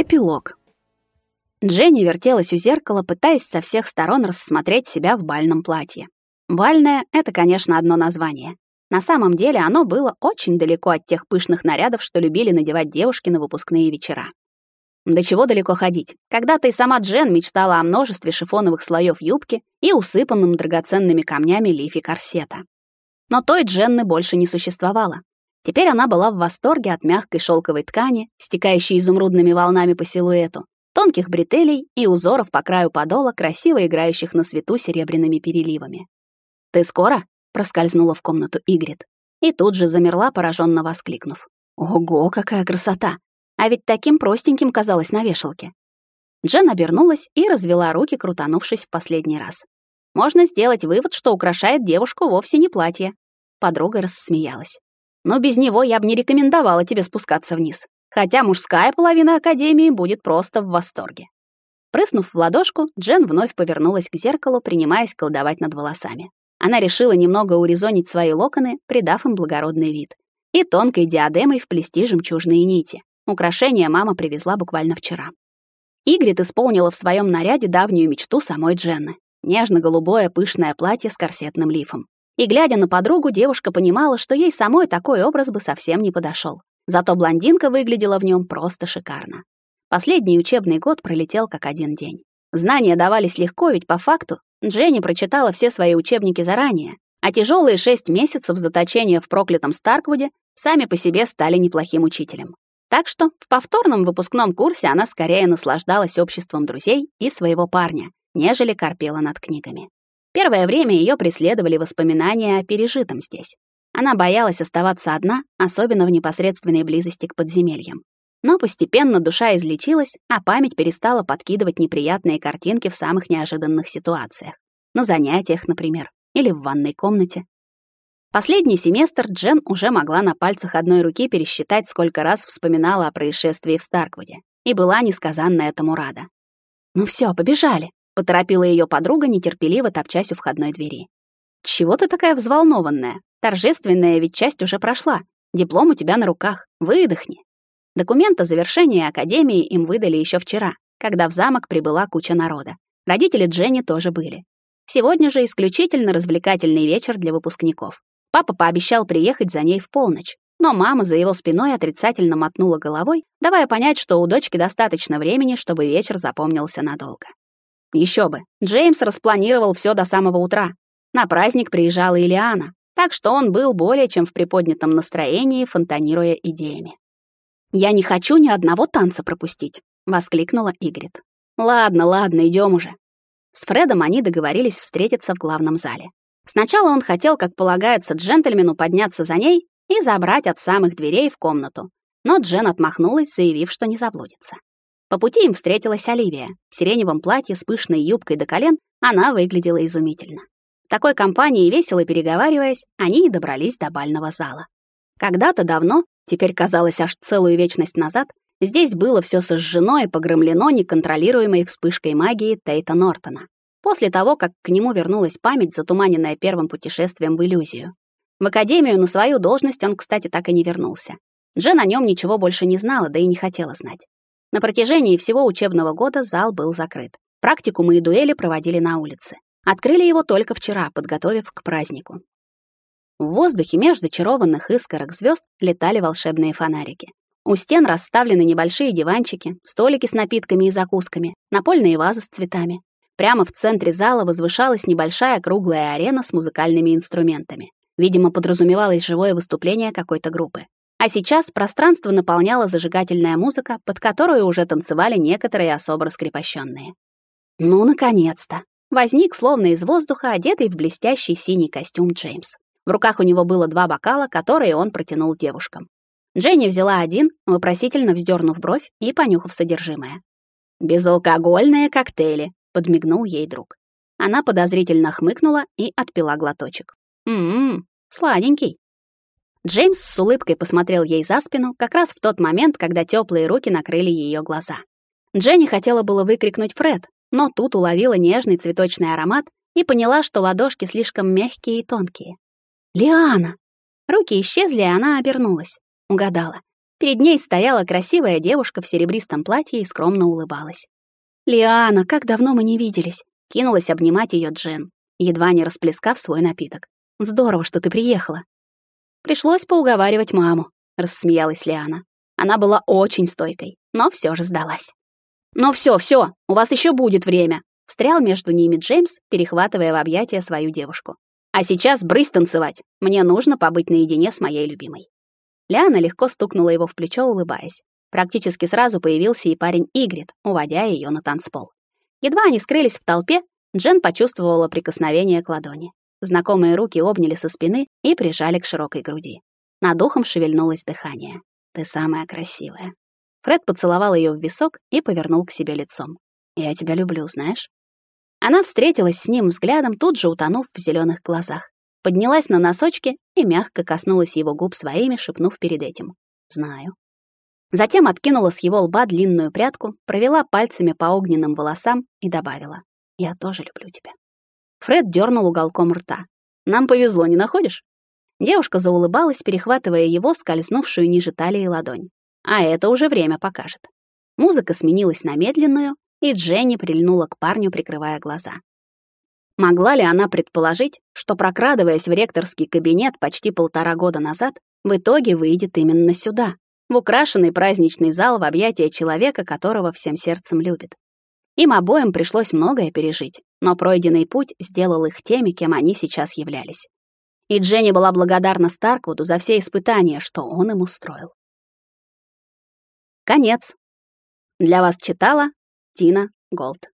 Эпилог. Дженни вертелась у зеркала, пытаясь со всех сторон рассмотреть себя в бальном платье. Бальное — это, конечно, одно название. На самом деле оно было очень далеко от тех пышных нарядов, что любили надевать девушки на выпускные вечера. До чего далеко ходить? Когда-то и сама Джен мечтала о множестве шифоновых слоев юбки и усыпанном драгоценными камнями лифе корсета. Но той Дженны больше не существовало. Теперь она была в восторге от мягкой шелковой ткани, стекающей изумрудными волнами по силуэту, тонких бретелей и узоров по краю подола, красиво играющих на свету серебряными переливами. «Ты скоро?» — проскользнула в комнату Игрит. И тут же замерла, пораженно воскликнув. «Ого, какая красота! А ведь таким простеньким казалось на вешалке». Джен обернулась и развела руки, крутанувшись в последний раз. Можно сделать вывод, что украшает девушку вовсе не платье. Подруга рассмеялась. Но без него я бы не рекомендовала тебе спускаться вниз. Хотя мужская половина Академии будет просто в восторге. Прыснув в ладошку, Джен вновь повернулась к зеркалу, принимаясь колдовать над волосами. Она решила немного урезонить свои локоны, придав им благородный вид. И тонкой диадемой вплести жемчужные нити. Украшение мама привезла буквально вчера. Игрит исполнила в своем наряде давнюю мечту самой Дженны. Нежно-голубое пышное платье с корсетным лифом. И, глядя на подругу, девушка понимала, что ей самой такой образ бы совсем не подошел. Зато блондинка выглядела в нем просто шикарно. Последний учебный год пролетел как один день. Знания давались легко, ведь по факту Дженни прочитала все свои учебники заранее, а тяжелые шесть месяцев заточения в проклятом Старквуде сами по себе стали неплохим учителем. Так что в повторном выпускном курсе она скорее наслаждалась обществом друзей и своего парня, нежели корпела над книгами. Первое время ее преследовали воспоминания о пережитом здесь. Она боялась оставаться одна, особенно в непосредственной близости к подземельям. Но постепенно душа излечилась, а память перестала подкидывать неприятные картинки в самых неожиданных ситуациях. На занятиях, например, или в ванной комнате. Последний семестр Джен уже могла на пальцах одной руки пересчитать, сколько раз вспоминала о происшествии в Старквуде, и была несказанно этому рада. «Ну все, побежали», поторопила ее подруга, нетерпеливо топчась у входной двери. Чего ты такая взволнованная? Торжественная ведь часть уже прошла. Диплом у тебя на руках. Выдохни. Документ о завершении академии им выдали еще вчера, когда в замок прибыла куча народа. Родители Дженни тоже были. Сегодня же исключительно развлекательный вечер для выпускников. Папа пообещал приехать за ней в полночь, но мама за его спиной отрицательно мотнула головой, давая понять, что у дочки достаточно времени, чтобы вечер запомнился надолго. Еще бы, Джеймс распланировал все до самого утра. На праздник приезжала Илиана, так что он был более чем в приподнятом настроении, фонтанируя идеями. «Я не хочу ни одного танца пропустить», — воскликнула Игрит. «Ладно, ладно, идем уже». С Фредом они договорились встретиться в главном зале. Сначала он хотел, как полагается джентльмену, подняться за ней и забрать от самых дверей в комнату, но Джен отмахнулась, заявив, что не заблудится. По пути им встретилась Оливия. В сиреневом платье с пышной юбкой до колен она выглядела изумительно. В такой компании, весело переговариваясь, они и добрались до бального зала. Когда-то давно, теперь казалось аж целую вечность назад, здесь было все сожжено и погромлено неконтролируемой вспышкой магии Тейта Нортона. После того, как к нему вернулась память, затуманенная первым путешествием в иллюзию. В академию на свою должность он, кстати, так и не вернулся. Джен о нем ничего больше не знала, да и не хотела знать. На протяжении всего учебного года зал был закрыт. Практикумы и дуэли проводили на улице. Открыли его только вчера, подготовив к празднику. В воздухе меж зачарованных искорок звезд летали волшебные фонарики. У стен расставлены небольшие диванчики, столики с напитками и закусками, напольные вазы с цветами. Прямо в центре зала возвышалась небольшая круглая арена с музыкальными инструментами. Видимо, подразумевалось живое выступление какой-то группы. А сейчас пространство наполняла зажигательная музыка, под которую уже танцевали некоторые особо раскрепощенные. Ну, наконец-то! Возник, словно из воздуха, одетый в блестящий синий костюм Джеймс. В руках у него было два бокала, которые он протянул девушкам. Дженни взяла один, вопросительно вздернув бровь и понюхав содержимое. «Безалкогольные коктейли», — подмигнул ей друг. Она подозрительно хмыкнула и отпила глоточек. «Ммм, сладенький». Джеймс с улыбкой посмотрел ей за спину как раз в тот момент, когда теплые руки накрыли ее глаза. Дженни хотела было выкрикнуть «Фред», но тут уловила нежный цветочный аромат и поняла, что ладошки слишком мягкие и тонкие. «Лиана!» Руки исчезли, и она обернулась. Угадала. Перед ней стояла красивая девушка в серебристом платье и скромно улыбалась. «Лиана, как давно мы не виделись!» Кинулась обнимать ее Джен, едва не расплескав свой напиток. «Здорово, что ты приехала!» Пришлось поуговаривать маму, рассмеялась Лиана. Она была очень стойкой, но все же сдалась. «Ну все, все, у вас еще будет время», встрял между ними Джеймс, перехватывая в объятия свою девушку. «А сейчас брысь танцевать. Мне нужно побыть наедине с моей любимой». Лиана легко стукнула его в плечо, улыбаясь. Практически сразу появился и парень Игрит, уводя ее на танцпол. Едва они скрылись в толпе, Джен почувствовала прикосновение к ладони. Знакомые руки обняли со спины и прижали к широкой груди. Над ухом шевельнулось дыхание. «Ты самая красивая». Фред поцеловал ее в висок и повернул к себе лицом. «Я тебя люблю, знаешь?» Она встретилась с ним взглядом, тут же утонув в зеленых глазах. Поднялась на носочки и мягко коснулась его губ своими, шепнув перед этим. «Знаю». Затем откинула с его лба длинную прядку, провела пальцами по огненным волосам и добавила. «Я тоже люблю тебя». Фред дернул уголком рта. «Нам повезло, не находишь?» Девушка заулыбалась, перехватывая его скользнувшую ниже талии ладонь. А это уже время покажет. Музыка сменилась на медленную, и Дженни прильнула к парню, прикрывая глаза. Могла ли она предположить, что, прокрадываясь в ректорский кабинет почти полтора года назад, в итоге выйдет именно сюда, в украшенный праздничный зал в объятия человека, которого всем сердцем любит? Им обоим пришлось многое пережить, но пройденный путь сделал их теми, кем они сейчас являлись. И Дженни была благодарна Старквуду за все испытания, что он им устроил. Конец. Для вас читала Тина Голд.